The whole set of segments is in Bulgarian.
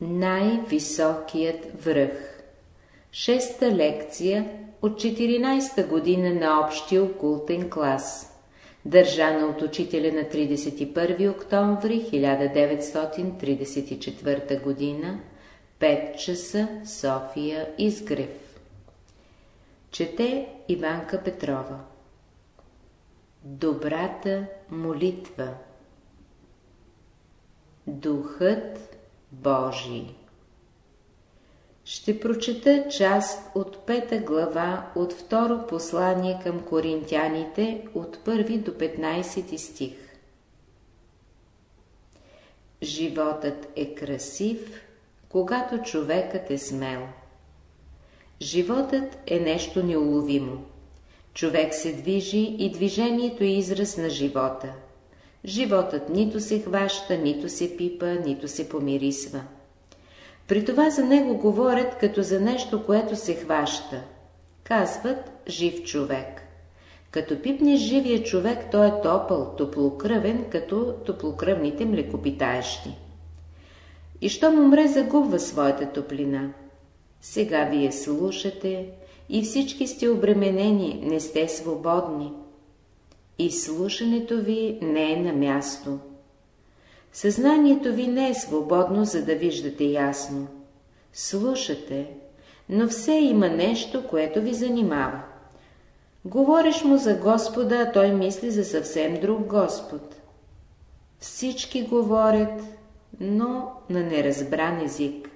Най-високият връх. Шеста лекция от 14-та година на общия окултен клас Държана от учителя на 31 октомври 1934 година 5 часа София Изгрев. Чете Иванка Петрова. Добрата молитва. Духът Божий Ще прочета част от пета глава от второ послание към коринтяните от първи до 15 стих. Животът е красив, когато човекът е смел. Животът е нещо неуловимо. Човек се движи и движението е израз на живота. Животът нито се хваща, нито се пипа, нито се помирисва. При това за него говорят като за нещо, което се хваща. Казват жив човек. Като пипне живия човек, той е топъл, топлокръвен, като топлокръвните млекопитаещи. И щом умре, загубва своята топлина. Сега вие слушате и всички сте обременени, не сте свободни и слушането ви не е на място. Съзнанието ви не е свободно, за да виждате ясно. Слушате, но все има нещо, което ви занимава. Говориш му за Господа, а той мисли за съвсем друг Господ. Всички говорят, но на неразбран език.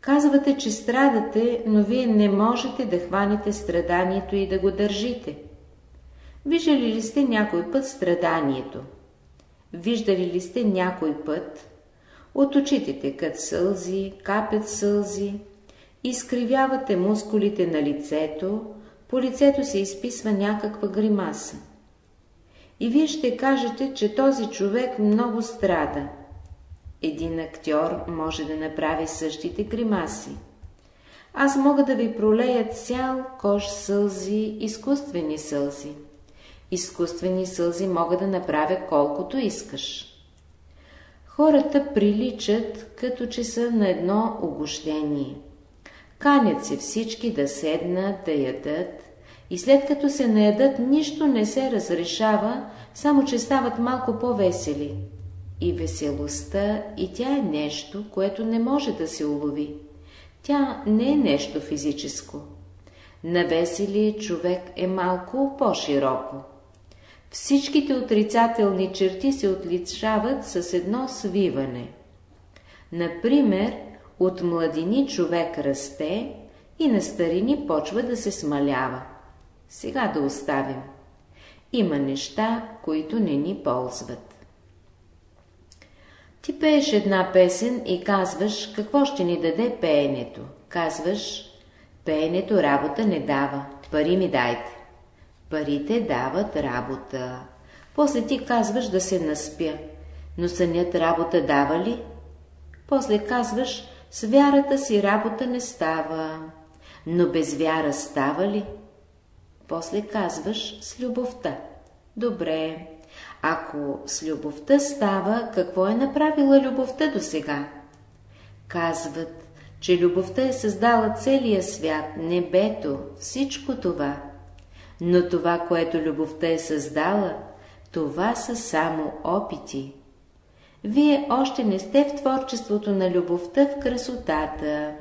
Казвате, че страдате, но вие не можете да хванете страданието и да го държите. Виждали ли сте някой път страданието? Виждали ли сте някой път? От очите текат сълзи, капят сълзи, изкривявате мускулите на лицето, по лицето се изписва някаква гримаса. И вие ще кажете, че този човек много страда. Един актьор може да направи същите гримаси. Аз мога да ви пролея цял кош сълзи, изкуствени сълзи. Изкуствени сълзи мога да направя колкото искаш. Хората приличат, като че са на едно огощение. Канят се всички да седнат, да ядат, и след като се наядат, нищо не се разрешава, само че стават малко по-весели. И веселостта, и тя е нещо, което не може да се улови. Тя не е нещо физическо. На веселия човек е малко по-широко. Всичките отрицателни черти се отличават с едно свиване. Например, от младини човек расте и на старини почва да се смалява. Сега да оставим. Има неща, които не ни ползват. Ти пееш една песен и казваш, какво ще ни даде пеенето. Казваш, пеенето работа не дава, пари ми дайте. Парите дават работа. После ти казваш да се наспя. Но сънят работа дава ли? После казваш, с вярата си работа не става. Но без вяра става ли? После казваш с любовта. Добре. Ако с любовта става, какво е направила любовта до сега? Казват, че любовта е създала целия свят, небето, всичко това. Но това, което любовта е създала, това са само опити. Вие още не сте в творчеството на любовта в красотата.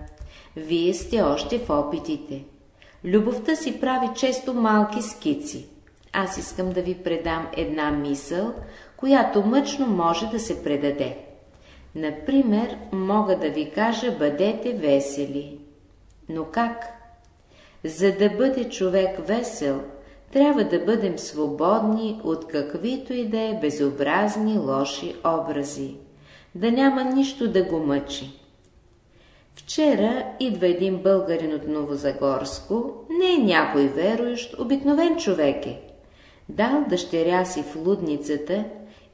Вие сте още в опитите. Любовта си прави често малки скици. Аз искам да ви предам една мисъл, която мъчно може да се предаде. Например, мога да ви кажа бъдете весели. Но как? За да бъде човек весел, трябва да бъдем свободни от каквито и да е безобразни лоши образи, да няма нищо да го мъчи. Вчера идва един българин от Новозагорско, не е някой верующ, обикновен човек е. Дал дъщеря си в лудницата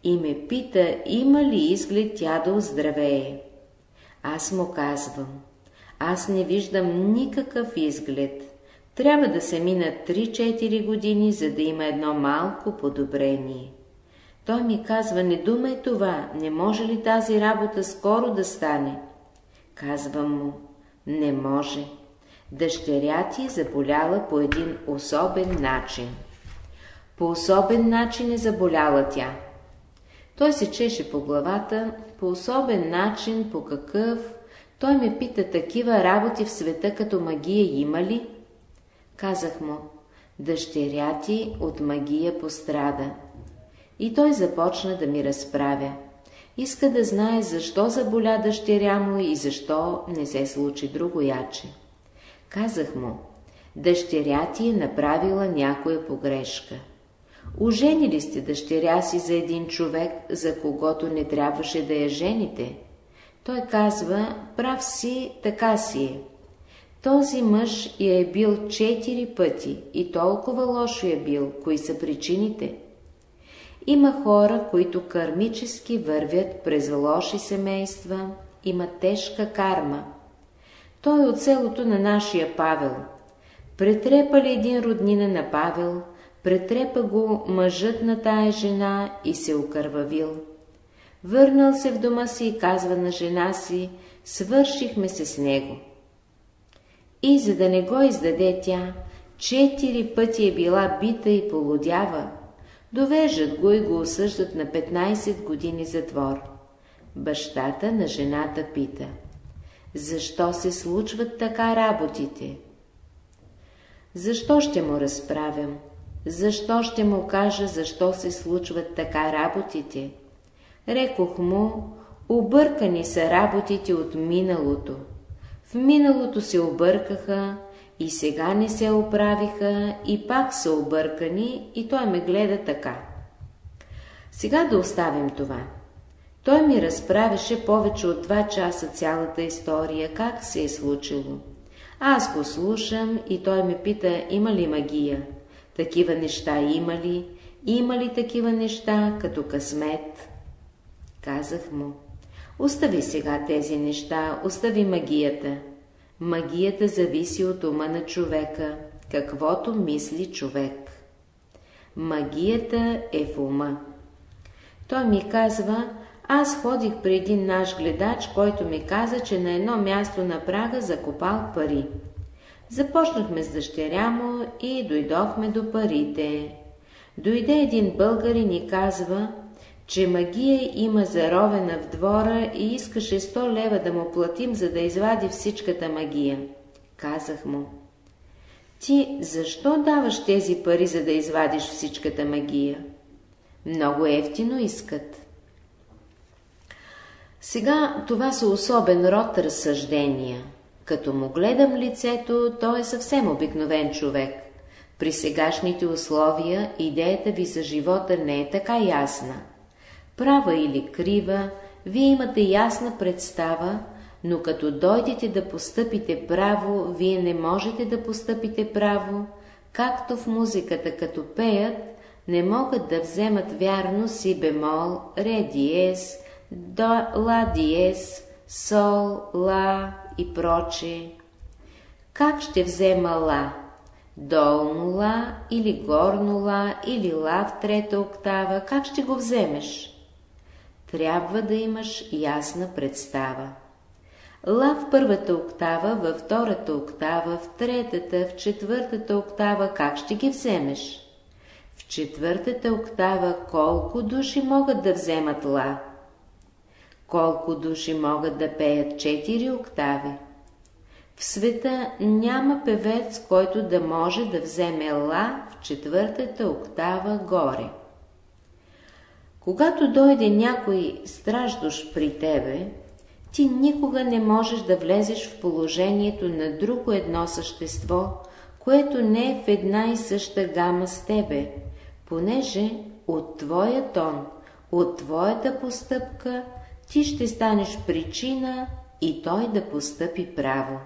и ме пита, има ли изглед тя да оздравее. Аз му казвам, аз не виждам никакъв изглед. Трябва да се минат 3-4 години, за да има едно малко подобрение. Той ми казва, не думай това, не може ли тази работа скоро да стане? Казвам му, не може. Дъщеря ти е заболяла по един особен начин. По особен начин е заболяла тя. Той се чеше по главата, по особен начин, по какъв. Той ме пита, такива работи в света като магия има ли? Казах му, дъщеря ти от магия пострада. И той започна да ми разправя. Иска да знае защо заболя дъщеря му и защо не се случи друго яче. Казах му, дъщеря ти е направила някоя погрешка. Ожени ли сте дъщеря си за един човек, за когото не трябваше да я жените? Той казва, прав си, така си е. Този мъж я е бил четири пъти и толкова лошо е бил, кои са причините. Има хора, които кармически вървят през лоши семейства, има тежка карма. Той е от селото на нашия Павел. Претрепа ли един роднина на Павел, претрепа го мъжът на тая жена и се окървавил. Върнал се в дома си и казва на жена си, свършихме се с него. И за да не го издаде тя, четири пъти е била бита и полудява. Довеждат го и го осъждат на 15 години затвор. Бащата на жената пита. Защо се случват така работите? Защо ще му разправям? Защо ще му кажа, защо се случват така работите? Рекох му, объркани са работите от миналото. В миналото се объркаха и сега не се оправиха и пак са объркани и той ме гледа така. Сега да оставим това. Той ми разправяше повече от два часа цялата история, как се е случило. Аз го слушам и той ме пита, има ли магия. Такива неща има ли? Има ли такива неща, като късмет? Казах му. Остави сега тези неща, остави магията. Магията зависи от ума на човека, каквото мисли човек. Магията е в ума. Той ми казва, аз ходих при един наш гледач, който ми каза, че на едно място на Прага закопал пари. Започнахме с дъщеря му и дойдохме до парите. Дойде един българ и казва, че магия има заровена в двора и искаше 100 лева да му платим, за да извади всичката магия. Казах му, ти защо даваш тези пари, за да извадиш всичката магия? Много ефтино искат. Сега това са особен род разсъждения. Като му гледам лицето, той е съвсем обикновен човек. При сегашните условия идеята ви за живота не е така ясна. Права или крива, вие имате ясна представа, но като дойдете да постъпите право, вие не можете да постъпите право, както в музиката, като пеят, не могат да вземат вярно си бемол, ре диез, до, ла диез, сол, ла и проче. Как ще взема ла? Долно ла или горно ла или ла в трета октава, как ще го вземеш? Трябва да имаш ясна представа. Ла в първата октава, във втората октава, в третата, в четвъртата октава, как ще ги вземеш? В четвъртата октава колко души могат да вземат ла? Колко души могат да пеят четири октави? В света няма певец, който да може да вземе ла в четвъртата октава горе. Когато дойде някой страждущ при тебе, ти никога не можеш да влезеш в положението на друго едно същество, което не е в една и съща гама с тебе, понеже от твоя тон, от твоята постъпка ти ще станеш причина и той да постъпи право.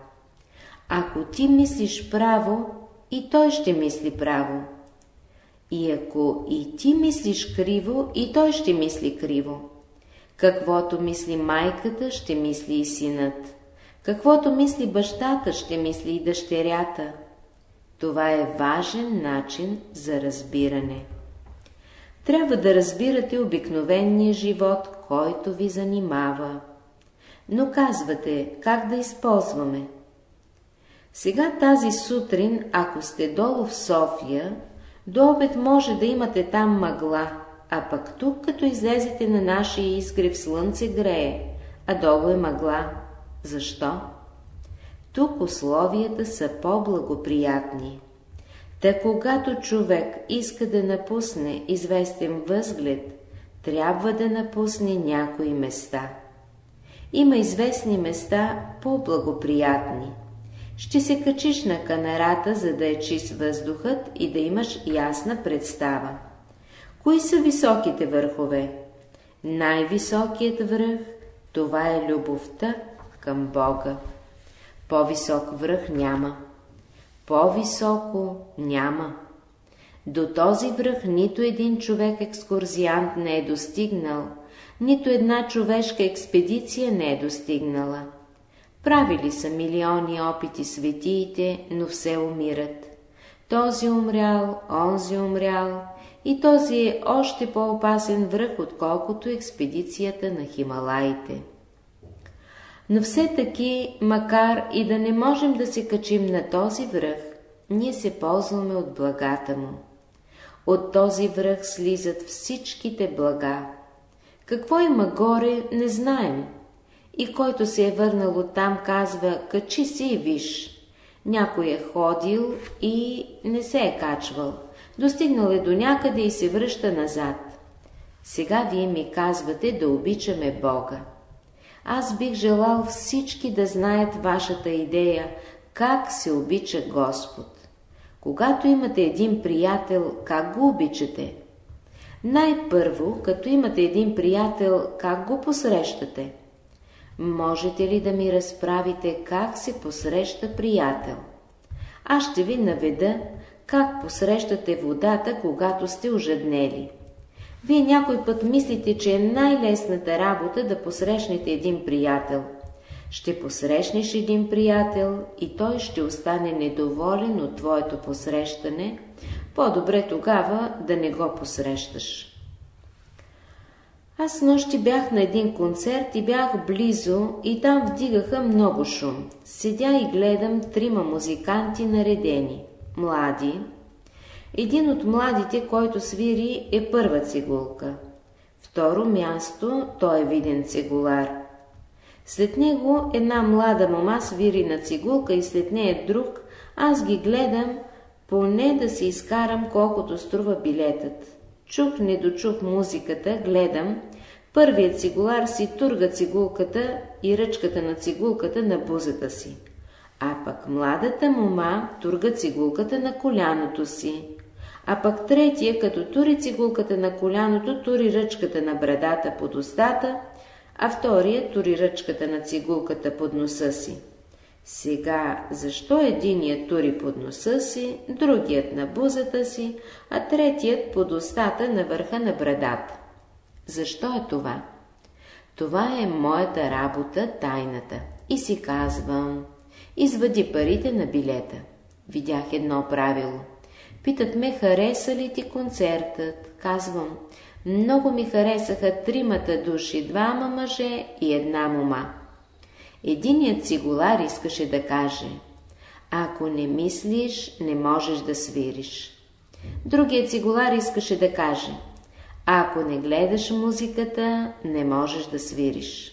Ако ти мислиш право, и той ще мисли право. И ако и ти мислиш криво, и той ще мисли криво. Каквото мисли майката, ще мисли и синът. Каквото мисли бащата, ще мисли и дъщерята. Това е важен начин за разбиране. Трябва да разбирате обикновения живот, който ви занимава. Но казвате, как да използваме? Сега тази сутрин, ако сте долу в София, до обед може да имате там мъгла, а пък тук, като излезете на нашия изгрев, слънце грее, а долу е мъгла. Защо? Тук условията са по-благоприятни. Та когато човек иска да напусне известен възглед, трябва да напусне някои места. Има известни места по-благоприятни. Ще се качиш на канарата, за да е чист въздухът и да имаш ясна представа. Кои са високите върхове? Най-високият връх, това е любовта към Бога. По-висок връх няма. По-високо няма. До този връх нито един човек екскурзиант не е достигнал, нито една човешка експедиция не е достигнала. Правили са милиони опити светиите, но все умират. Този умрял, онзи умрял, и този е още по-опасен връх, отколкото експедицията на Хималаите. Но все таки, макар и да не можем да се качим на този връх, ние се ползваме от благата му. От този връх слизат всичките блага. Какво има горе, не знаем. И който се е върнал оттам, казва, качи си и виж. Някой е ходил и не се е качвал. Достигнал е до някъде и се връща назад. Сега вие ми казвате да обичаме Бога. Аз бих желал всички да знаят вашата идея, как се обича Господ. Когато имате един приятел, как го обичате? Най-първо, като имате един приятел, как го посрещате? Можете ли да ми разправите как се посреща приятел? Аз ще ви наведа как посрещате водата, когато сте ожеднели. Вие някой път мислите, че е най-лесната работа да посрещнете един приятел. Ще посрещнеш един приятел и той ще остане недоволен от твоето посрещане, по-добре тогава да не го посрещаш. Аз нощи бях на един концерт и бях близо и там вдигаха много шум. Седя и гледам трима музиканти наредени, млади, един от младите, който свири, е първа цигулка. Второ място, той е виден цигулар. След него една млада мома свири на цигулка и след нея друг, аз ги гледам, поне да си изкарам колкото струва билетът. Чух, не дочух музиката, гледам, първият цигулар си турга цигулката и ръчката на цигулката на бузата си. А пък младата мома турга цигулката на коляното си а пък третия, като тури цигулката на коляното, тури ръчката на брадата под устата, а втория тури ръчката на цигулката под носа си. Сега, защо единият тури под носа си, другият на бузата си, а третият под устата на върха на брадата? Защо е това? Това е моята работа, тайната. И си казвам, извади парите на билета. Видях едно правило. Питат ме, хареса ли ти концертът? Казвам, много ми харесаха тримата души, двама мъже и една мома. Единият цигулар искаше да каже, ако не мислиш, не можеш да свириш. Другият цигулар искаше да каже, ако не гледаш музиката, не можеш да свириш.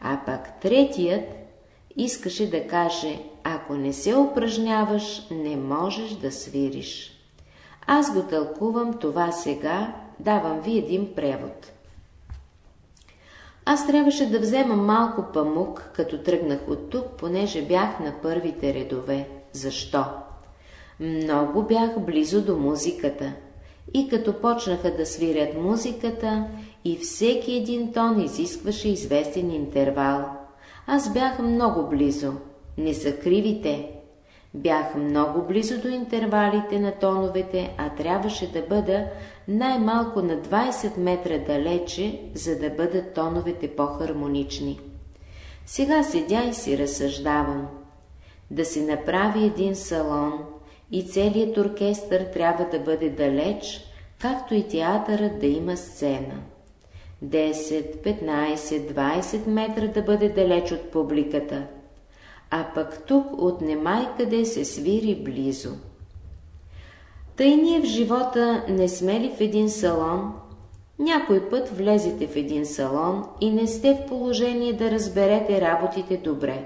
А пак третият искаше да каже, ако не се упражняваш, не можеш да свириш. Аз го тълкувам това сега, давам ви един превод. Аз трябваше да взема малко памук, като тръгнах от тук, понеже бях на първите редове. Защо? Много бях близо до музиката. И като почнаха да свирят музиката, и всеки един тон изискваше известен интервал. Аз бях много близо. Не са кривите. Бях много близо до интервалите на тоновете, а трябваше да бъда най-малко на 20 метра далече, за да бъдат тоновете по-хармонични. Сега седя и си разсъждавам. Да се направи един салон и целият оркестър трябва да бъде далеч, както и театърът да има сцена. 10, 15, 20 метра да бъде далеч от публиката, а пък тук от немай къде се свири близо. Тъй ние в живота не сме ли в един салон? Някой път влезете в един салон и не сте в положение да разберете работите добре.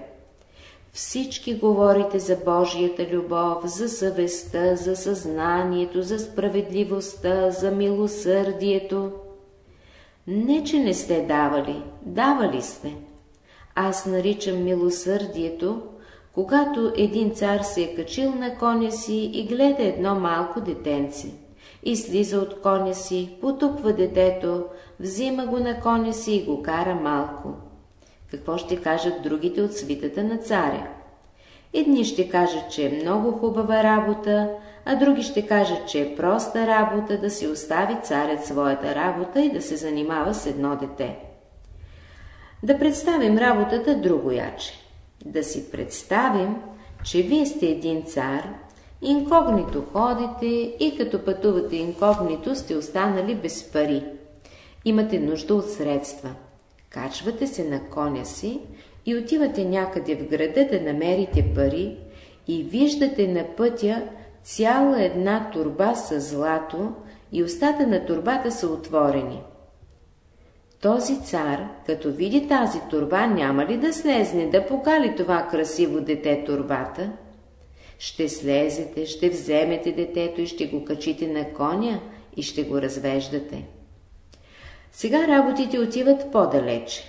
Всички говорите за Божията любов, за съвестта, за съзнанието, за справедливостта, за милосърдието. Не, че не сте давали, давали сте. Аз наричам милосърдието, когато един цар се е качил на коня си и гледа едно малко детенце. И слиза от коня си, потупва детето, взима го на коня си и го кара малко. Какво ще кажат другите от свитата на царя? Едни ще кажат, че е много хубава работа, а други ще кажат, че е проста работа да си остави царят своята работа и да се занимава с едно дете. Да представим работата другояче. Да си представим, че вие сте един цар, инкогнито ходите и като пътувате инкогнито сте останали без пари. Имате нужда от средства. Качвате се на коня си и отивате някъде в града да намерите пари и виждате на пътя цяла една турба с злато и устата на турбата са отворени. Този цар, като види тази турба, няма ли да слезне да покали това красиво дете турбата? Ще слезете, ще вземете детето и ще го качите на коня и ще го развеждате. Сега работите отиват по-далече.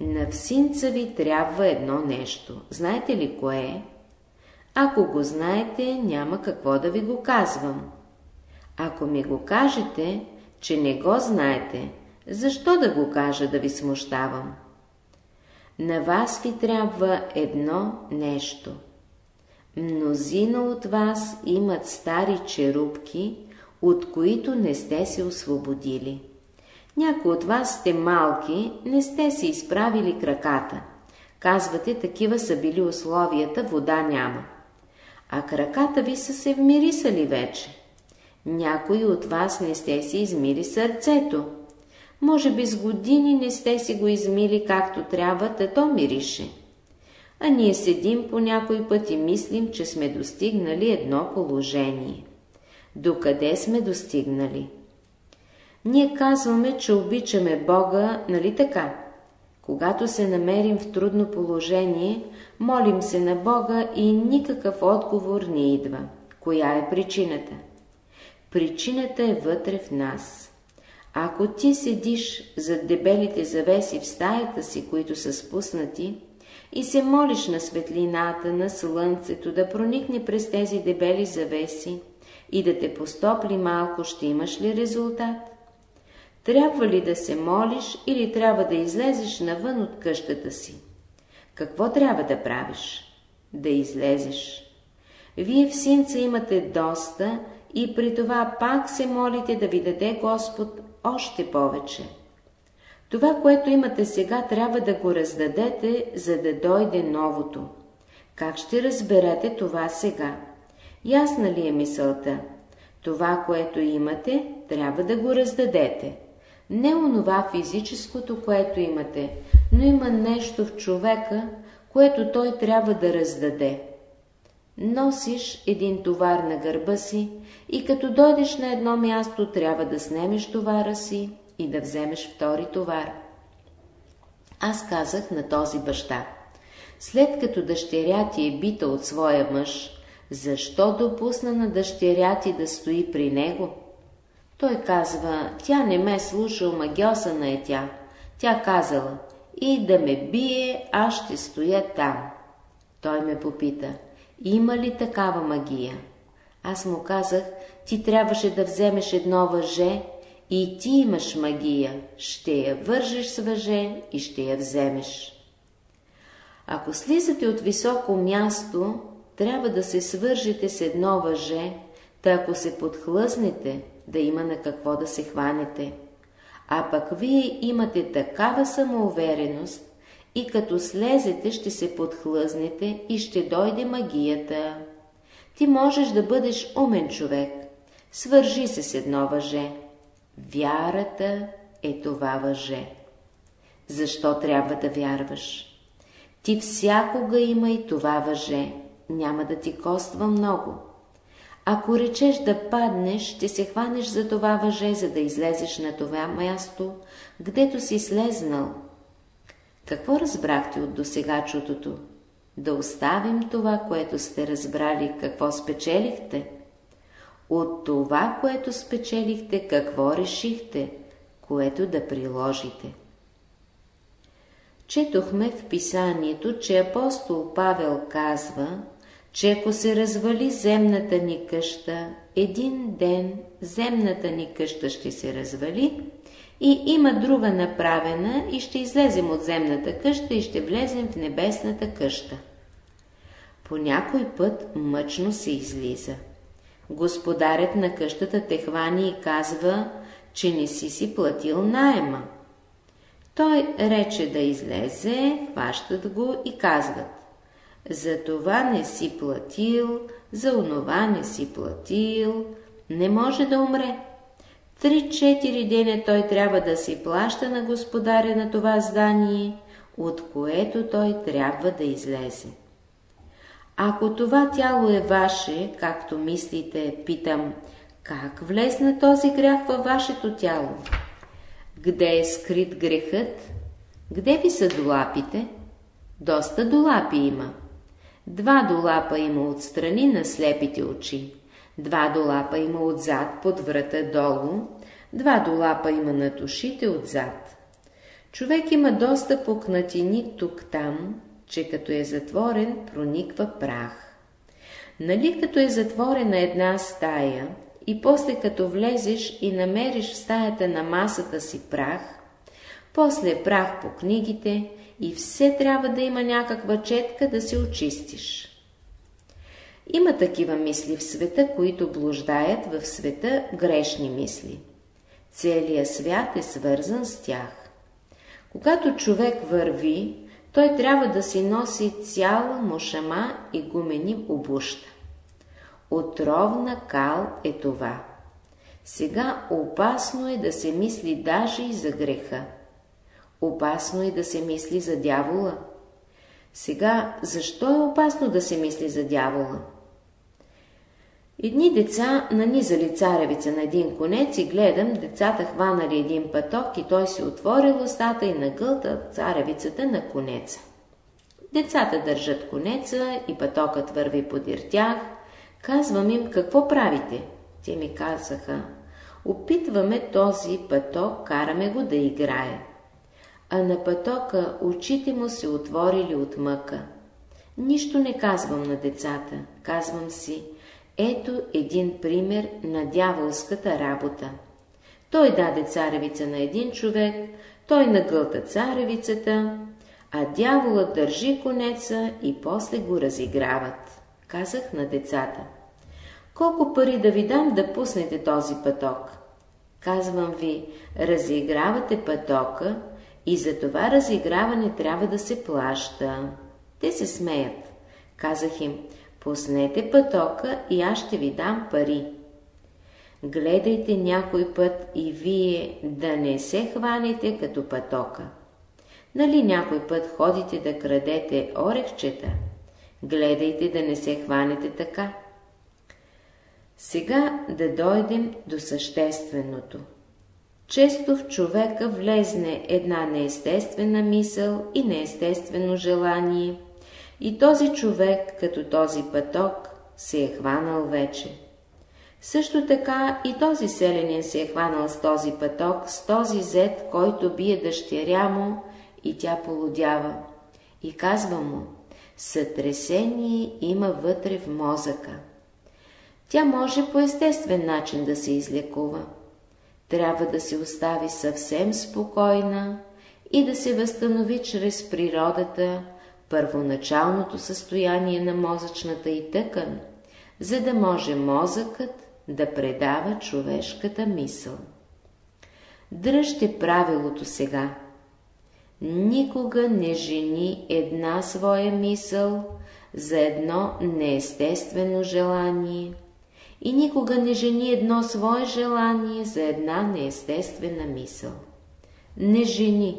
На всинца ви трябва едно нещо. Знаете ли кое е? Ако го знаете, няма какво да ви го казвам. Ако ми го кажете, че не го знаете, защо да го кажа да ви смущавам? На вас ви трябва едно нещо. Мнозина от вас имат стари черупки, от които не сте се освободили. Някои от вас сте малки, не сте си изправили краката. Казвате, такива са били условията, вода няма. А краката ви са се вмирисали вече. Някои от вас не сте си измили сърцето. Може би с години не сте си го измили както трябва, да то мирише. А ние седим по някой път и мислим, че сме достигнали едно положение. Докъде сме достигнали? Ние казваме, че обичаме Бога, нали така? Когато се намерим в трудно положение, молим се на Бога и никакъв отговор не идва. Коя е причината? Причината е вътре в нас. Ако ти седиш зад дебелите завеси в стаята си, които са спуснати, и се молиш на светлината, на слънцето да проникне през тези дебели завеси и да те постопли малко, ще имаш ли резултат? Трябва ли да се молиш или трябва да излезеш навън от къщата си? Какво трябва да правиш? Да излезеш. Вие в синца имате доста и при това пак се молите да ви даде Господ още повече. Това, което имате сега, трябва да го раздадете, за да дойде новото. Как ще разберете това сега? Ясна ли е мисълта? Това, което имате, трябва да го раздадете. Не онова физическото, което имате, но има нещо в човека, което той трябва да раздаде. Носиш един товар на гърба си и като дойдеш на едно място, трябва да снемеш товара си и да вземеш втори товар. Аз казах на този баща, след като дъщеря ти е бита от своя мъж, защо допусна на дъщеря ти да стои при него? Той казва, тя не ме слуша, магиосана е тя. Тя казала, и да ме бие, аз ще стоя там. Той ме попита, има ли такава магия? Аз му казах, ти трябваше да вземеш едно въже и ти имаш магия, ще я вържеш с въже и ще я вземеш. Ако слизате от високо място, трябва да се свържете с едно въже, та ако се подхлъзнете, да има на какво да се хванете. А пък вие имате такава самоувереност и като слезете ще се подхлъзнете и ще дойде магията. Ти можеш да бъдеш умен човек. Свържи се с едно въже. Вярата е това въже. Защо трябва да вярваш? Ти всякога има и това въже, няма да ти коства много. Ако речеш да паднеш, ще се хванеш за това въже, за да излезеш на това място, гдето си слезнал. Какво разбрахте от досега чутото? Да оставим това, което сте разбрали, какво спечелихте? От това, което спечелихте, какво решихте, което да приложите? Четохме в писанието, че апостол Павел казва, че ако се развали земната ни къща, един ден земната ни къща ще се развали и има друга направена и ще излезем от земната къща и ще влезем в небесната къща. По някой път мъчно се излиза. Господарят на къщата те хвани и казва, че не си си платил найема. Той рече да излезе, хващат го и казват. За това не си платил, за онова не си платил, не може да умре. Три-четири деня той трябва да си плаща на господаря на това здание, от което той трябва да излезе. Ако това тяло е ваше, както мислите, питам, как влезна този грях във вашето тяло? Где е скрит грехът? Где ви са долапите? Доста долапи има. Два долапа има отстрани на слепите очи. Два долапа има отзад под врата долу. Два долапа има над ушите отзад. Човек има доста пукнатини тук-там, че като е затворен, прониква прах. Нали като е затворена една стая и после като влезеш и намериш в стаята на масата си прах, после прах по книгите и все трябва да има някаква четка да се очистиш. Има такива мисли в света, които блуждаят в света грешни мисли. Целият свят е свързан с тях. Когато човек върви, той трябва да си носи цяла мушама и гумени обуща. Отровна кал е това. Сега опасно е да се мисли даже и за греха. Опасно е да се мисли за дявола. Сега, защо е опасно да се мисли за дявола? Едни деца нанизали царевица на един конец и гледам, децата хванали един пъток и той си отворил устата и нагълта царевицата на конеца. Децата държат конеца и пътокът върви подир тях. Казвам им, какво правите? Те ми казаха, опитваме този пъток, караме го да играе. А на пътока очите му се отворили от мъка. Нищо не казвам на децата, казвам си, ето един пример на дяволската работа. Той даде царевица на един човек, той нагълта царевицата, а дяволът държи конеца и после го разиграват. Казах на децата. Колко пари да ви дам да пуснете този пъток? Казвам ви, разигравате пътока и за това разиграване трябва да се плаща. Те се смеят. Казах им, Пуснете пътока и аз ще ви дам пари. Гледайте някой път и вие да не се хванете като пътока. Нали някой път ходите да крадете орехчета? Гледайте да не се хванете така. Сега да дойдем до същественото. Често в човека влезне една неестествена мисъл и неестествено желание – и този човек, като този пъток, се е хванал вече. Също така и този селенин се е хванал с този пъток, с този зет, който бие дъщеря му и тя полудява. И казва му, сътресение има вътре в мозъка. Тя може по естествен начин да се излекува. Трябва да се остави съвсем спокойна и да се възстанови чрез природата, първоначалното състояние на мозъчната и тъкан, за да може мозъкът да предава човешката мисъл. Дръжте правилото сега. Никога не жени една своя мисъл за едно неестествено желание и никога не жени едно свое желание за една неестествена мисъл. не жени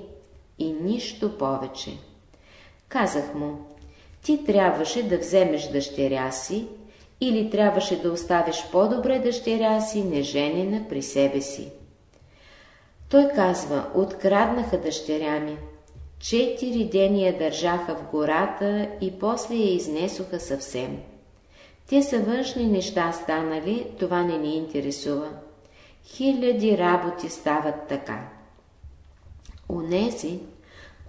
и нищо повече. Казах му, ти трябваше да вземеш дъщеря си или трябваше да оставиш по-добре дъщеря си, неженена при себе си. Той казва, откраднаха дъщеря ми. Четири дни я държаха в гората и после я изнесоха съвсем. Те са външни неща станали, това не ни интересува. Хиляди работи стават така. Унези,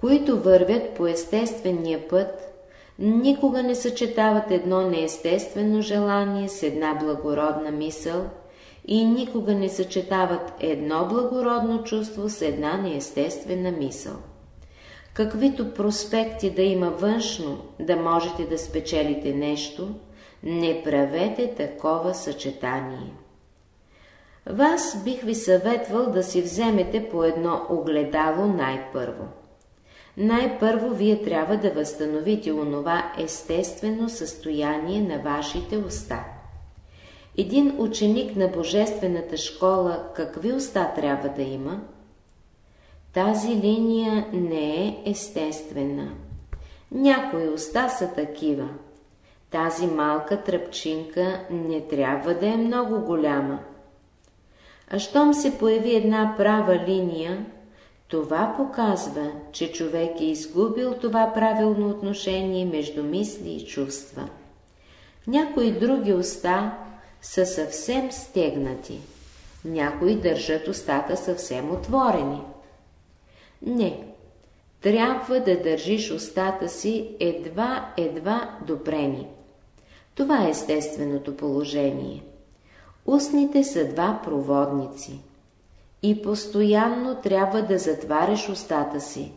които вървят по естествения път, никога не съчетават едно неестествено желание с една благородна мисъл и никога не съчетават едно благородно чувство с една неестествена мисъл. Каквито проспекти да има външно, да можете да спечелите нещо, не правете такова съчетание. Вас бих ви съветвал да си вземете по едно огледало най-първо. Най-първо вие трябва да възстановите онова естествено състояние на вашите уста. Един ученик на Божествената школа какви уста трябва да има? Тази линия не е естествена. Някои уста са такива. Тази малка тръпчинка не трябва да е много голяма. А щом се появи една права линия, това показва, че човек е изгубил това правилно отношение между мисли и чувства. Някои други уста са съвсем стегнати, някои държат устата съвсем отворени. Не, трябва да държиш устата си едва-едва допрени. Това е естественото положение. Устните са два проводници. И постоянно трябва да затваряш устата си.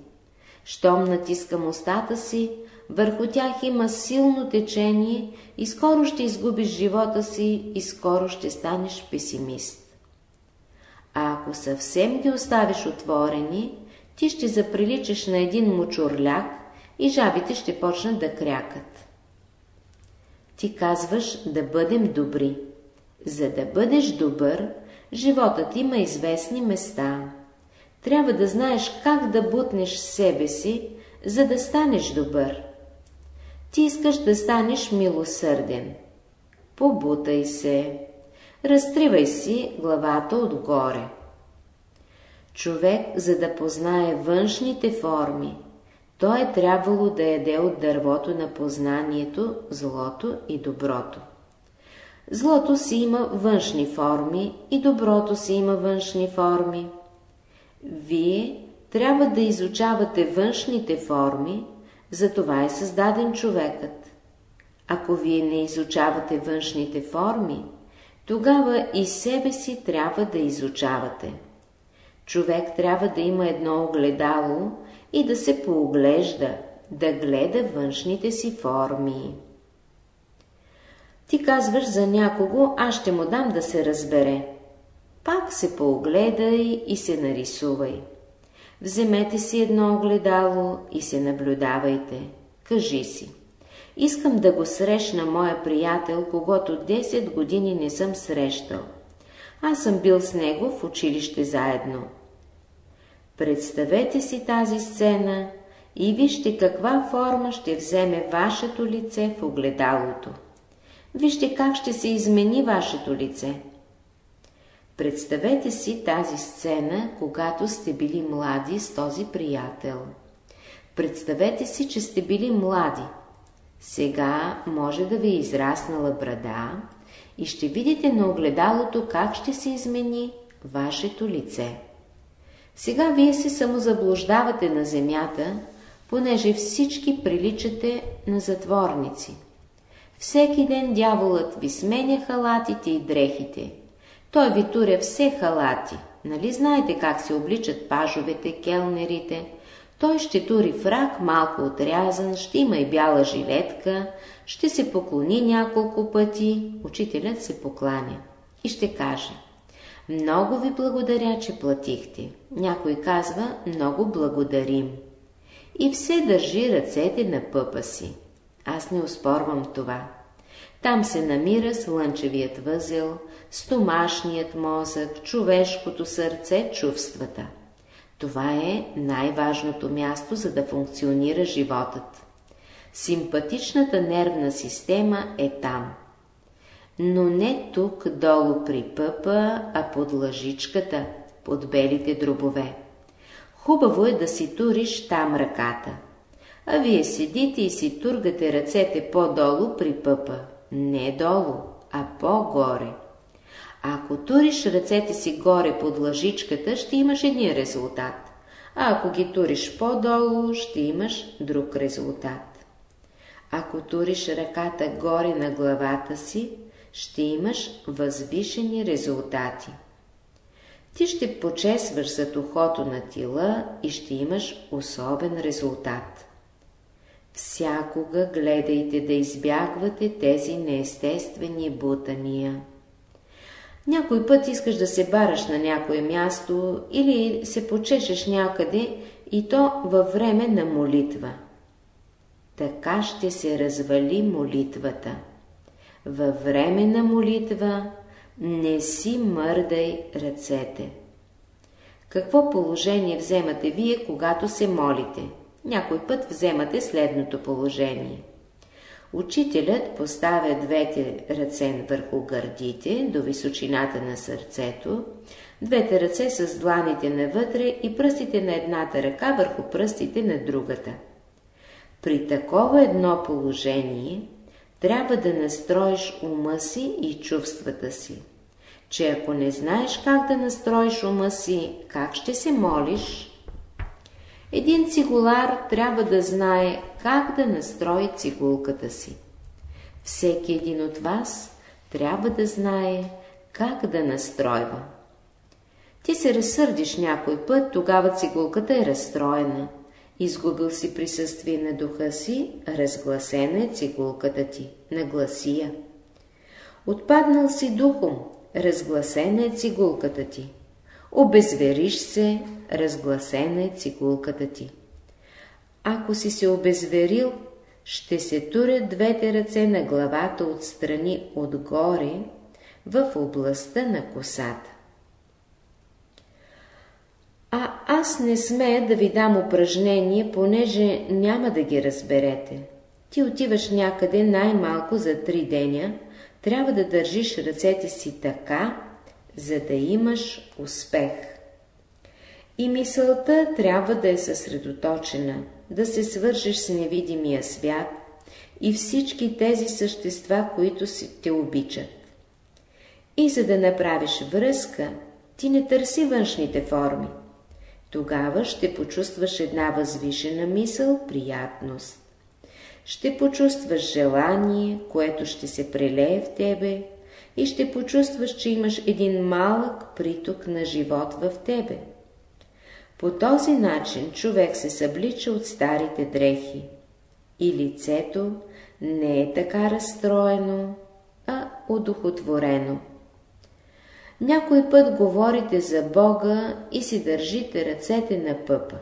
Щом натискам устата си, върху тях има силно течение и скоро ще изгубиш живота си и скоро ще станеш песимист. А ако съвсем ги оставиш отворени, ти ще заприличаш на един мочурляк и жабите ще почнат да крякат. Ти казваш да бъдем добри. За да бъдеш добър, животът има известни места. Трябва да знаеш как да бутнеш себе си, за да станеш добър. Ти искаш да станеш милосърден. Побутай се. Разтривай си главата отгоре. Човек, за да познае външните форми, той е трябвало да яде от дървото на познанието, злото и доброто. Злото си има външни форми и доброто си има външни форми. Вие трябва да изучавате външните форми, за това е създаден човекът. Ако вие не изучавате външните форми, тогава и себе си трябва да изучавате. Човек трябва да има едно огледало и да се пооглежда, да гледа външните си форми. Ти казваш за някого, аз ще му дам да се разбере. Пак се поогледай и се нарисувай. Вземете си едно огледало и се наблюдавайте. Кажи си. Искам да го срещна моя приятел, когато 10 години не съм срещал. Аз съм бил с него в училище заедно. Представете си тази сцена и вижте каква форма ще вземе вашето лице в огледалото. Вижте как ще се измени вашето лице. Представете си тази сцена, когато сте били млади с този приятел. Представете си, че сте били млади. Сега може да ви е израснала брада и ще видите на огледалото как ще се измени вашето лице. Сега вие се самозаблуждавате на земята, понеже всички приличате на затворници. Всеки ден дяволът ви сменя халатите и дрехите. Той ви туря все халати. Нали знаете как се обличат пажовете, келнерите? Той ще тури фрак, малко отрязан, ще има и бяла жилетка, ще се поклони няколко пъти. Учителят се покланя и ще каже Много ви благодаря, че платихте. Някой казва Много благодарим. И все държи ръцете на пъпа си. Аз не успорвам това. Там се намира слънчевият възел, стомашният мозък, човешкото сърце, чувствата. Това е най-важното място, за да функционира животът. Симпатичната нервна система е там. Но не тук долу при пъпа, а под лъжичката, под белите дробове. Хубаво е да си туриш там ръката. А вие седите и си тургате ръцете по-долу при пъпа. Не долу, а по-горе. Ако туриш ръцете си горе под лъжичката, ще имаш един резултат. А ако ги туриш по-долу, ще имаш друг резултат. Ако туриш ръката горе на главата си, ще имаш възвишени резултати. Ти ще почесваш за ухото на тила и ще имаш особен резултат. Всякога гледайте да избягвате тези неестествени бутания. Някой път искаш да се бараш на някое място или се почешеш някъде и то във време на молитва. Така ще се развали молитвата. Във време на молитва не си мърдай ръцете. Какво положение вземате вие, когато се молите? Някой път вземате следното положение. Учителят поставя двете ръце върху гърдите до височината на сърцето, двете ръце с дланите навътре и пръстите на едната ръка върху пръстите на другата. При такова едно положение трябва да настроиш ума си и чувствата си, че ако не знаеш как да настроиш ума си, как ще се молиш, един цигулар трябва да знае как да настрои цигулката си. Всеки един от вас трябва да знае как да настройва. Ти се разсърдиш някой път, тогава цигулката е разстроена. Изгубил си присъствие на духа си, разгласена е цигулката ти, нагласи я. Отпаднал си духом, разгласена е цигулката ти. Обезвериш се, разгласена е цигулката ти. Ако си се обезверил, ще се турят двете ръце на главата отстрани отгоре в областта на косата. А аз не смея да ви дам упражнение, понеже няма да ги разберете. Ти отиваш някъде най-малко за три деня, трябва да държиш ръцете си така, за да имаш успех. И мисълта трябва да е съсредоточена, да се свържеш с невидимия свят и всички тези същества, които си те обичат. И за да направиш връзка, ти не търси външните форми. Тогава ще почувстваш една възвишена мисъл, приятност. Ще почувстваш желание, което ще се прелее в тебе и ще почувстваш, че имаш един малък приток на живот в тебе. По този начин човек се съблича от старите дрехи и лицето не е така разстроено, а удохотворено. Някой път говорите за Бога и си държите ръцете на пъпа.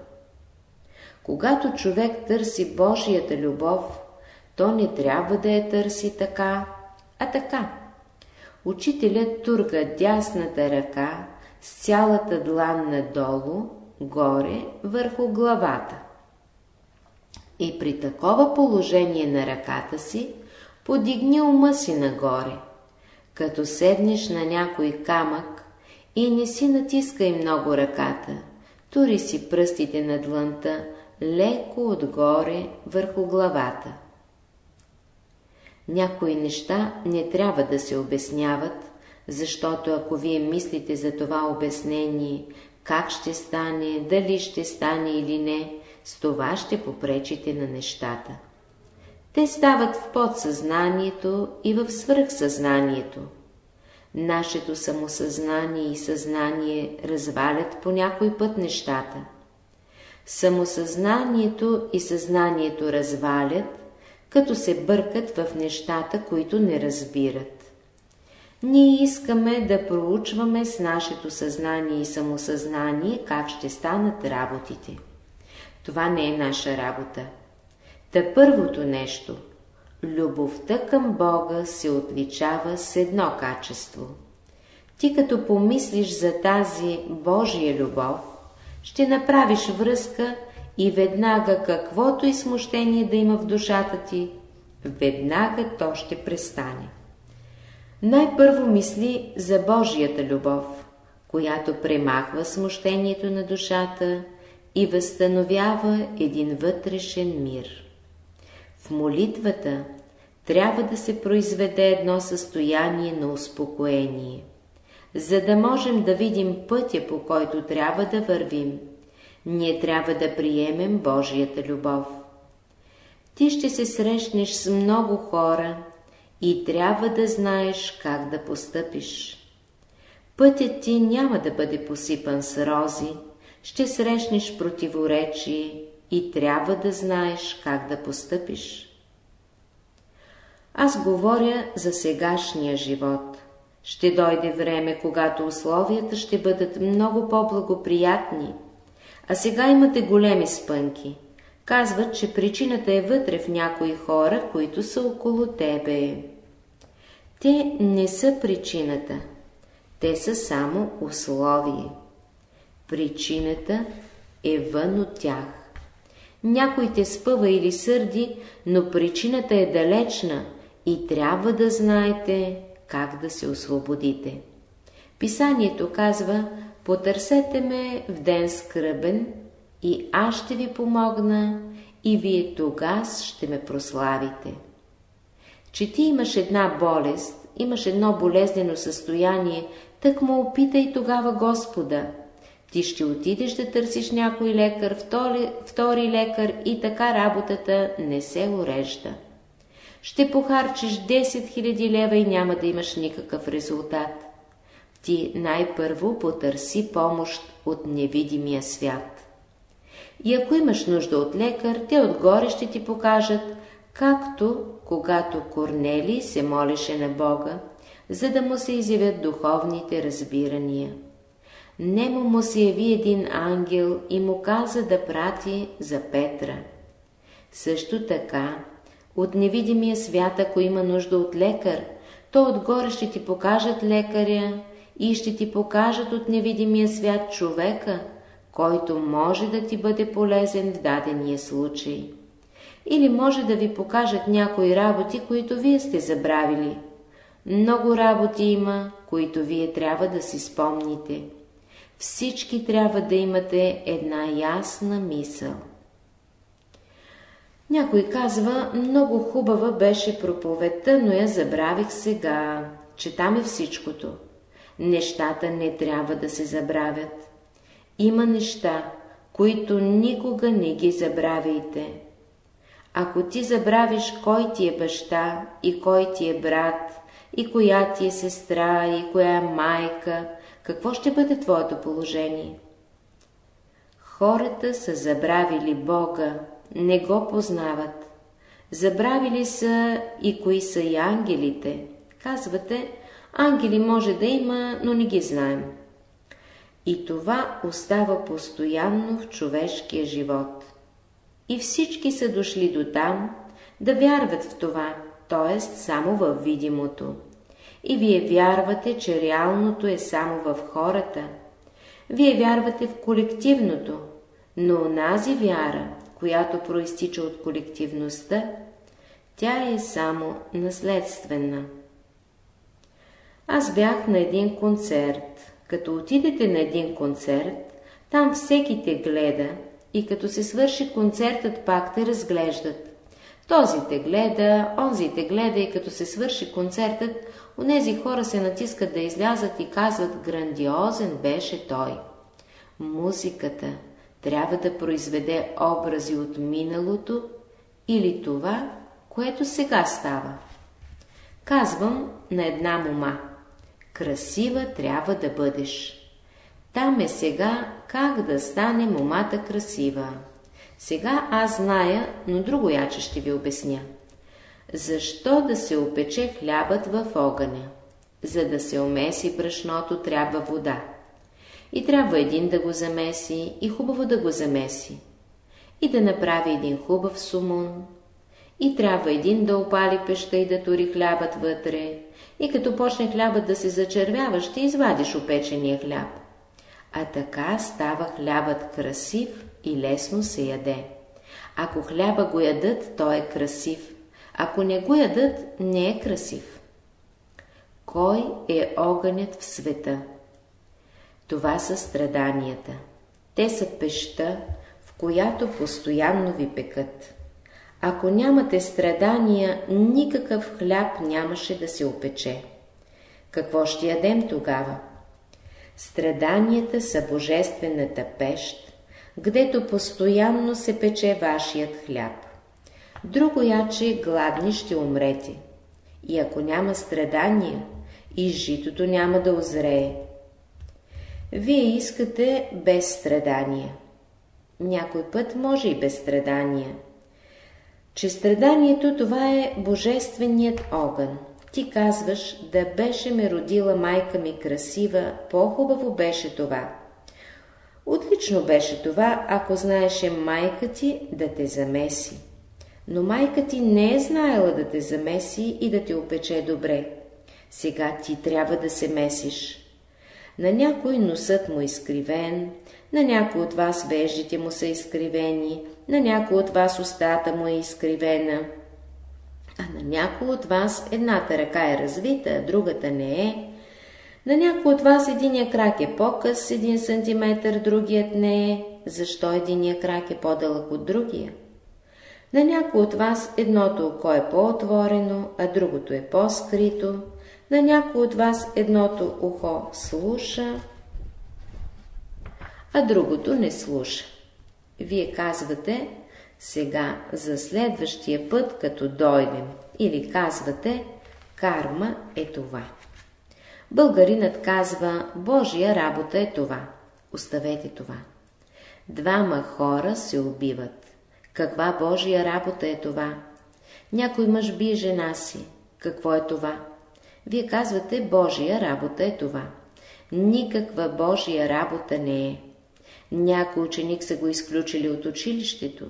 Когато човек търси Божията любов, то не трябва да я търси така, а така. Учителят турга дясната ръка с цялата длан надолу, горе, върху главата. И при такова положение на ръката си, подигни ума си нагоре. Като седнеш на някой камък и не си натискай много ръката, тури си пръстите на длънта, леко отгоре върху главата. Някои неща не трябва да се обясняват, защото ако вие мислите за това обяснение, как ще стане, дали ще стане или не, с това ще попречите на нещата. Те стават в подсъзнанието и в свръхсъзнанието. Нашето самосъзнание и съзнание развалят по някой път нещата. Самосъзнанието и съзнанието развалят, като се бъркат в нещата, които не разбират. Ние искаме да проучваме с нашето съзнание и самосъзнание как ще станат работите. Това не е наша работа. Та първото нещо – любовта към Бога се отличава с едно качество. Ти като помислиш за тази Божия любов, ще направиш връзка и веднага каквото и смущение да има в душата ти, веднага то ще престане. Най-първо мисли за Божията любов, която премахва смущението на душата и възстановява един вътрешен мир. В молитвата трябва да се произведе едно състояние на успокоение. За да можем да видим пътя, по който трябва да вървим, ние трябва да приемем Божията любов. Ти ще се срещнеш с много хора и трябва да знаеш как да постъпиш. Пътят ти няма да бъде посипан с рози, ще срещнеш противоречие и трябва да знаеш как да постъпиш. Аз говоря за сегашния живот. Ще дойде време, когато условията ще бъдат много по-благоприятни, а сега имате големи спънки. Казват, че причината е вътре в някои хора, които са около тебе. Те не са причината, те са само условие. Причината е вън от тях. Някой те спъва или сърди, но причината е далечна и трябва да знаете как да се освободите. Писанието казва, потърсете ме в ден скръбен и аз ще ви помогна и вие тогас ще ме прославите. Че ти имаш една болест, имаш едно болезнено състояние, так му опитай тогава Господа. Ти ще отидеш да търсиш някой лекар, втори, втори лекар и така работата не се урежда. Ще похарчиш 10 000 лева и няма да имаш никакъв резултат. Ти най-първо потърси помощ от невидимия свят. И ако имаш нужда от лекар, те отгоре ще ти покажат, както когато Корнели се молеше на Бога, за да му се изявят духовните разбирания. Немо му се яви един ангел и му каза да прати за Петра. Също така, от невидимия свят, ако има нужда от лекар, то отгоре ще ти покажат лекаря и ще ти покажат от невидимия свят човека, който може да ти бъде полезен в дадения случай. Или може да ви покажат някои работи, които вие сте забравили – много работи има, които вие трябва да си спомните. Всички трябва да имате една ясна мисъл. Някой казва, много хубава беше проповедта, но я забравих сега. Че там е всичкото. Нещата не трябва да се забравят. Има неща, които никога не ги забравяйте. Ако ти забравиш кой ти е баща и кой ти е брат, и коя ти е сестра, и коя е майка, какво ще бъде твоето положение? Хората са забравили Бога, не го познават. Забравили са и кои са и ангелите. Казвате, ангели може да има, но не ги знаем. И това остава постоянно в човешкия живот. И всички са дошли до там да вярват в това, т.е. само в видимото. И вие вярвате, че реалното е само в хората. Вие вярвате в колективното, но онази вяра, която проистича от колективността, тя е само наследствена. Аз бях на един концерт. Като отидете на един концерт, там всеки те гледа и като се свърши концертът пак те разглеждат. Този те гледа, онзи те гледа и като се свърши концертът, онези хора се натискат да излязат и казват, грандиозен беше той. Музиката трябва да произведе образи от миналото или това, което сега става. Казвам на една мома. Красива трябва да бъдеш. Там е сега как да стане момата красива. Сега аз зная, но друго яче ще ви обясня. Защо да се опече хлябът в огъня? За да се омеси брашното, трябва вода. И трябва един да го замеси и хубаво да го замеси. И да направи един хубав сумун. И трябва един да опали пеща и да тури хлябът вътре. И като почне хлябът да се зачервява, ще извадиш опечения хляб. а така става хлябът красив и лесно се яде. Ако хляба го ядат, той е красив. Ако не го ядат, не е красив. Кой е огънят в света? Това са страданията. Те са пеща, в която постоянно ви пекат. Ако нямате страдания, никакъв хляб нямаше да се опече. Какво ще ядем тогава? Страданията са божествената пещ, гдето постоянно се пече вашият хляб. Друго яче гладни ще умрете. И ако няма страдания, и житото няма да озрее. Вие искате без страдания. Някой път може и без страдания. Че страданието това е божественият огън. Ти казваш, да беше ме родила майка ми красива, по-хубаво беше това. Отлично беше това, ако знаеше майка ти да те замеси. Но майка ти не е знаела да те замеси и да те опече добре. Сега ти трябва да се месиш. На някой носът му е изкривен, на някой от вас веждите му са изкривени, на някой от вас устата му е изкривена, а на някой от вас едната ръка е развита, другата не е. На някой от вас единия крак е по-къс един сантиметр, другият не е. Защо единия крак е по-дълъг от другия? На някой от вас едното око е по-отворено, а другото е по-скрито. На някой от вас едното ухо слуша, а другото не слуша. Вие казвате, сега за следващия път, като дойдем, или казвате, карма е това. Българинът казва, Божия работа е това. Оставете това. Двама хора се убиват. Каква Божия работа е това? Някой мъж бие жена си. Какво е това? Вие казвате, Божия работа е това. Никаква Божия работа не е. Някой ученик са го изключили от училището.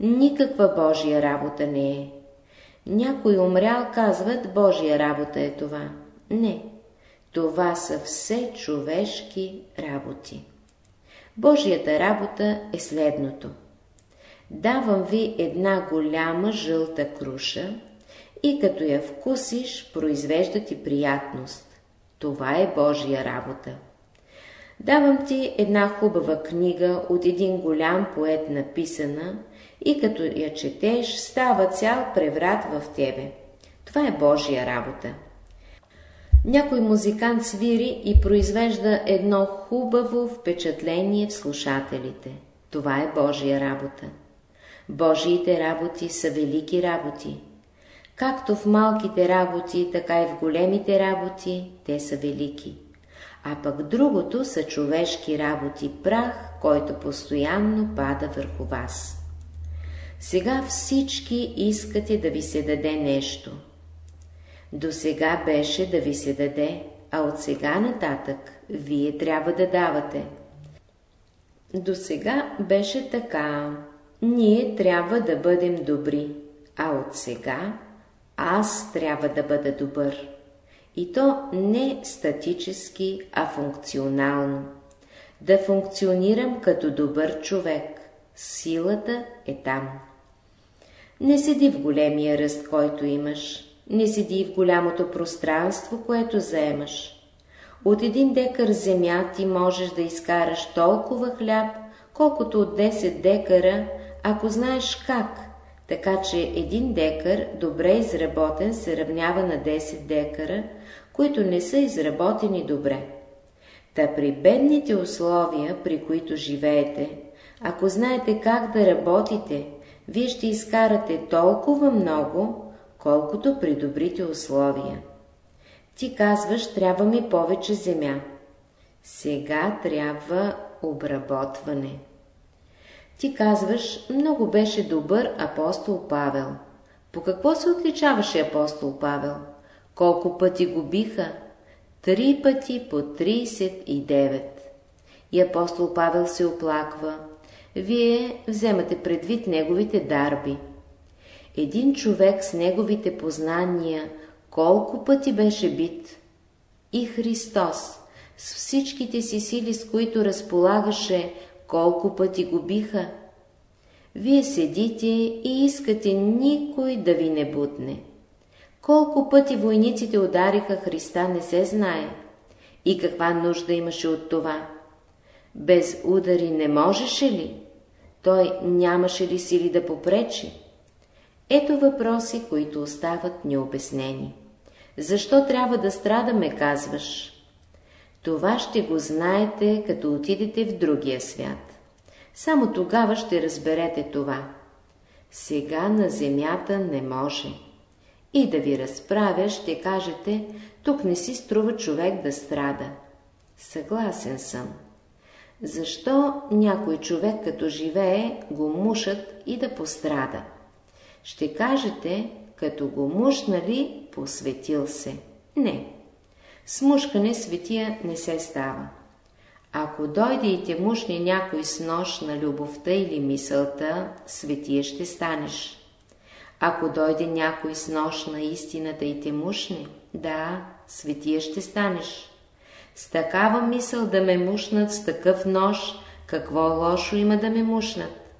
Никаква Божия работа не е. Някой умрял казват, Божия работа е това. Не, това са все човешки работи. Божията работа е следното. Давам ви една голяма жълта круша и като я вкусиш, произвежда ти приятност. Това е Божия работа. Давам ти една хубава книга от един голям поет написана и като я четеш, става цял преврат в тебе. Това е Божия работа. Някой музикант свири и произвежда едно хубаво впечатление в слушателите. Това е Божия работа. Божиите работи са велики работи. Както в малките работи, така и в големите работи, те са велики. А пък другото са човешки работи, прах, който постоянно пада върху вас. Сега всички искате да ви се даде нещо. До сега беше да ви се даде, а от сега нататък вие трябва да давате. До сега беше така. Ние трябва да бъдем добри, а от сега аз трябва да бъда добър. И то не статически, а функционално. Да функционирам като добър човек. Силата е там. Не седи в големия ръст, който имаш. Не седи в голямото пространство, което заемаш. От един декар земя ти можеш да изкараш толкова хляб, колкото от 10 декара, ако знаеш как, така че един декар, добре изработен, се равнява на 10 декара, които не са изработени добре. Та при бедните условия, при които живеете, ако знаете как да работите, вие ще изкарате толкова много, колкото при добрите условия. Ти казваш, трябва ми повече земя. Сега трябва обработване. Ти казваш, много беше добър апостол Павел. По какво се отличаваше апостол Павел? Колко пъти го биха? Три пъти по 39. И апостол Павел се оплаква. Вие вземате предвид неговите дарби. Един човек с неговите познания колко пъти беше бит? И Христос с всичките си сили, с които разполагаше, колко пъти го биха. Вие седите и искате никой да ви не бутне. Колко пъти войниците удариха Христа, не се знае. И каква нужда имаше от това? Без удари не можеше ли? Той нямаше ли сили да попречи? Ето въпроси, които остават необяснени. Защо трябва да страдаме, казваш? Това ще го знаете, като отидете в другия свят. Само тогава ще разберете това. Сега на земята не може. И да ви разправя, ще кажете, тук не си струва човек да страда. Съгласен съм. Защо някой човек като живее, го мушат и да пострада? Ще кажете, като го мушнали, посветил се. Не. С мушкане светия не се става. Ако дойде и те мушне някой с нож на любовта или мисълта, светия ще станеш. Ако дойде някой с нож на истината и те мушне, да, светия ще станеш. С такава мисъл да ме мушнат, с такъв нож, какво лошо има да ме мушнат?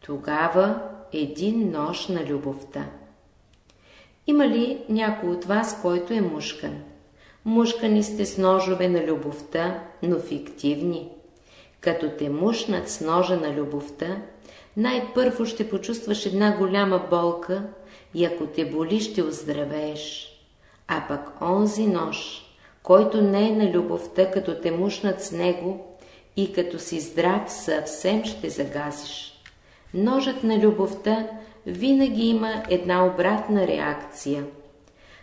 Тогава един нож на любовта. Има ли някой от вас, който е мушкан? Мушкани сте с ножове на любовта, но фиктивни. Като те мушнат с ножа на любовта, най-първо ще почувстваш една голяма болка и ако те боли, ще оздравееш. А пък онзи нож, който не е на любовта, като те мушнат с него и като си здрав, съвсем ще загазиш. Ножът на любовта винаги има една обратна реакция.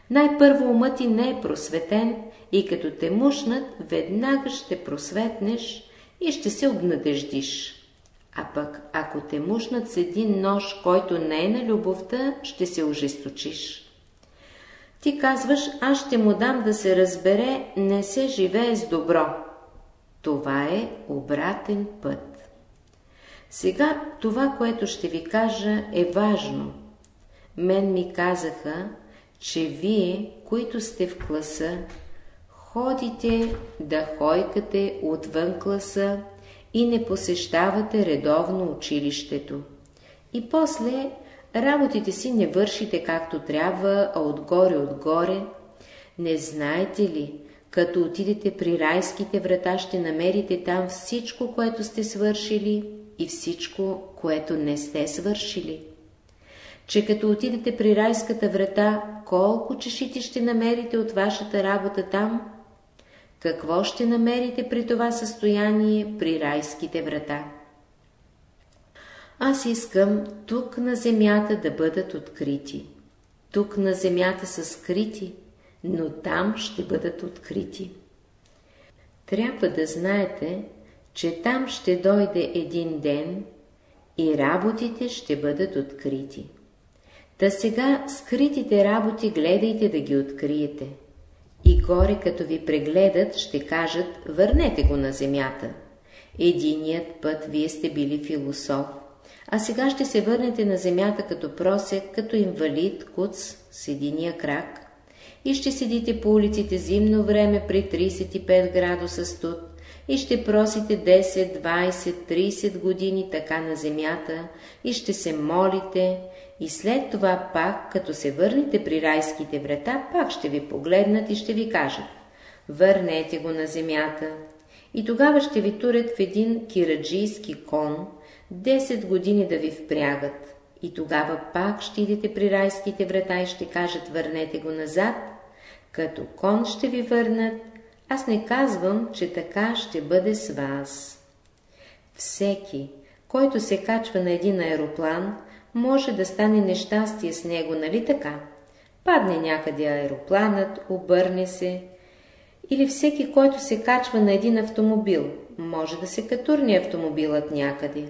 Най-първо умът ти не е просветен и като те мушнат, веднага ще просветнеш и ще се обнадеждиш. А пък, ако те мушнат с един нож, който не е на любовта, ще се ожесточиш. Ти казваш, аз ще му дам да се разбере, не се живее с добро. Това е обратен път. Сега това, което ще ви кажа, е важно. Мен ми казаха, че вие, които сте в класа, ходите да хойкате отвън класа и не посещавате редовно училището. И после работите си не вършите както трябва, а отгоре-отгоре. Не знаете ли, като отидете при райските врата, ще намерите там всичко, което сте свършили и всичко, което не сте свършили? Че като отидете при райската врата, колко чешити ще намерите от вашата работа там? Какво ще намерите при това състояние при райските врата? Аз искам тук на земята да бъдат открити. Тук на земята са скрити, но там ще бъдат открити. Трябва да знаете, че там ще дойде един ден и работите ще бъдат открити. Та сега скритите работи гледайте да ги откриете. И горе, като ви прегледат, ще кажат, върнете го на земята. Единият път вие сте били философ, а сега ще се върнете на земята като просек, като инвалид, куц с единия крак и ще седите по улиците зимно време при 35 градуса студ и ще просите 10, 20, 30 години така на земята и ще се молите и след това пак, като се върнете при райските врата, пак ще ви погледнат и ще ви кажат върнете го на земята. И тогава ще ви турят в един кираджийски кон, 10 години да ви впрягат. И тогава пак ще идете при райските врата и ще кажат върнете го назад, като кон ще ви върнат, аз не казвам, че така ще бъде с вас. Всеки, който се качва на един аероплан, може да стане нещастие с него, нали така? Падне някъде аеропланът, обърне се. Или всеки, който се качва на един автомобил, може да се катурне автомобилът някъде.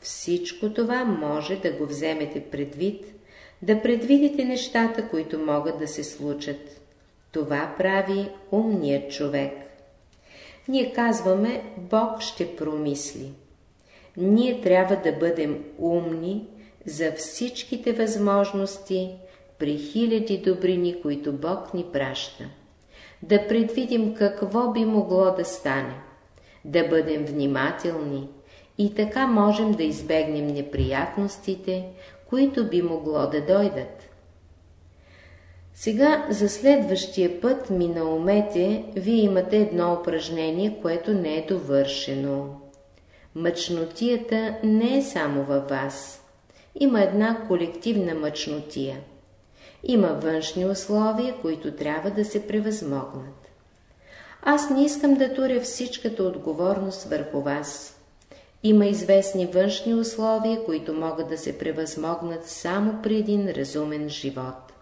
Всичко това може да го вземете предвид, да предвидите нещата, които могат да се случат. Това прави умният човек. Ние казваме, Бог ще промисли. Ние трябва да бъдем умни за всичките възможности при хиляди добрини, които Бог ни праща. да предвидим какво би могло да стане, да бъдем внимателни и така можем да избегнем неприятностите, които би могло да дойдат. Сега за следващия път ми наумете, вие имате едно упражнение, което не е довършено. Мъчнотията не е само във вас. Има една колективна мъчнотия. Има външни условия, които трябва да се превъзмогнат. Аз не искам да туря всичката отговорност върху вас. Има известни външни условия, които могат да се превъзмогнат само при един разумен живот.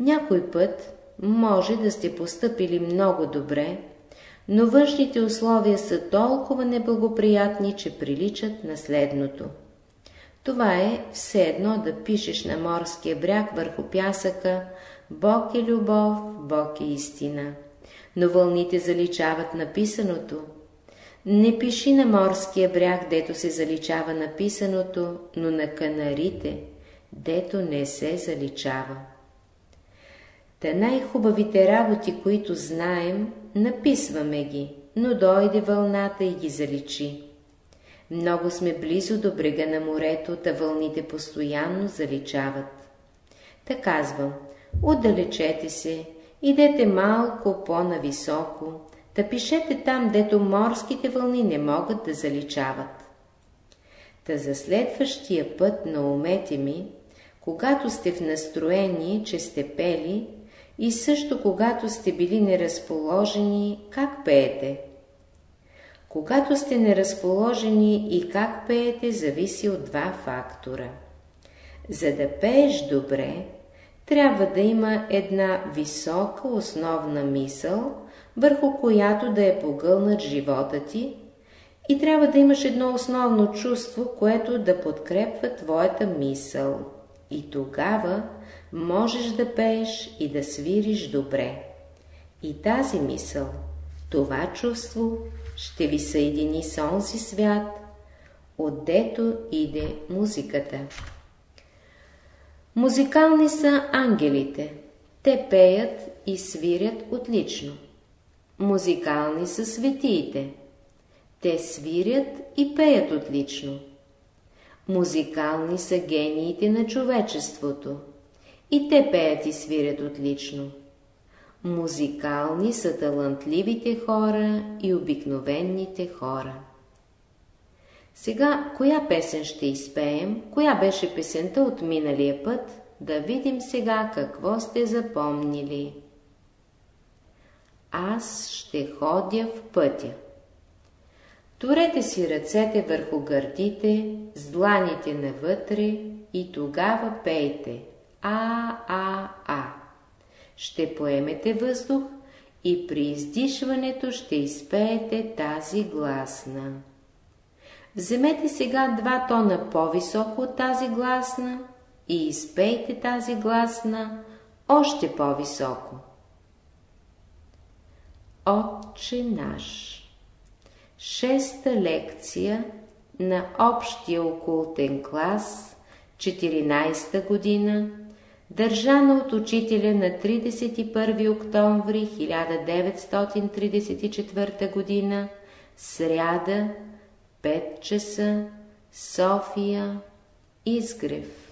Някой път може да сте поступили много добре, но външните условия са толкова неблагоприятни, че приличат на следното. Това е все едно да пишеш на морския бряг върху пясъка «Бог е любов, Бог е истина», но вълните заличават написаното. Не пиши на морския бряг, дето се заличава написаното, но на канарите, дето не се заличава. Та най-хубавите работи, които знаем, написваме ги, но дойде вълната и ги заличи. Много сме близо до брега на морето, та вълните постоянно заличават. Та казвам, отдалечете се, идете малко по-нависоко, та пишете там, дето морските вълни не могат да заличават. Та за следващия път на умете ми, когато сте в настроение, че сте пели, и също когато сте били неразположени, как пеете? Когато сте неразположени и как пеете, зависи от два фактора. За да пееш добре, трябва да има една висока основна мисъл, върху която да е погълнат живота ти, и трябва да имаш едно основно чувство, което да подкрепва твоята мисъл. И тогава можеш да пееш и да свириш добре. И тази мисъл, това чувство ще ви съедини с онзи свят, отдето иде музиката. Музикални са ангелите. Те пеят и свирят отлично. Музикални са светиите. Те свирят и пеят отлично. Музикални са гениите на човечеството. И те пеят и свирят отлично. Музикални са талантливите хора и обикновените хора. Сега, коя песен ще изпеем? Коя беше песента от миналия път? Да видим сега какво сте запомнили. Аз ще ходя в пътя. Турете си ръцете върху гърдите, с дланите навътре и тогава пейте – а, А, А. Ще поемете въздух и при издишването ще изпеете тази гласна. Вземете сега два тона по-високо от тази гласна и изпейте тази гласна още по-високо. Отче наш Шеста лекция на общия окултен клас, 14 година, държана от учителя на 31 октомври 1934 г. сряда, 5 часа, София, Изгрев.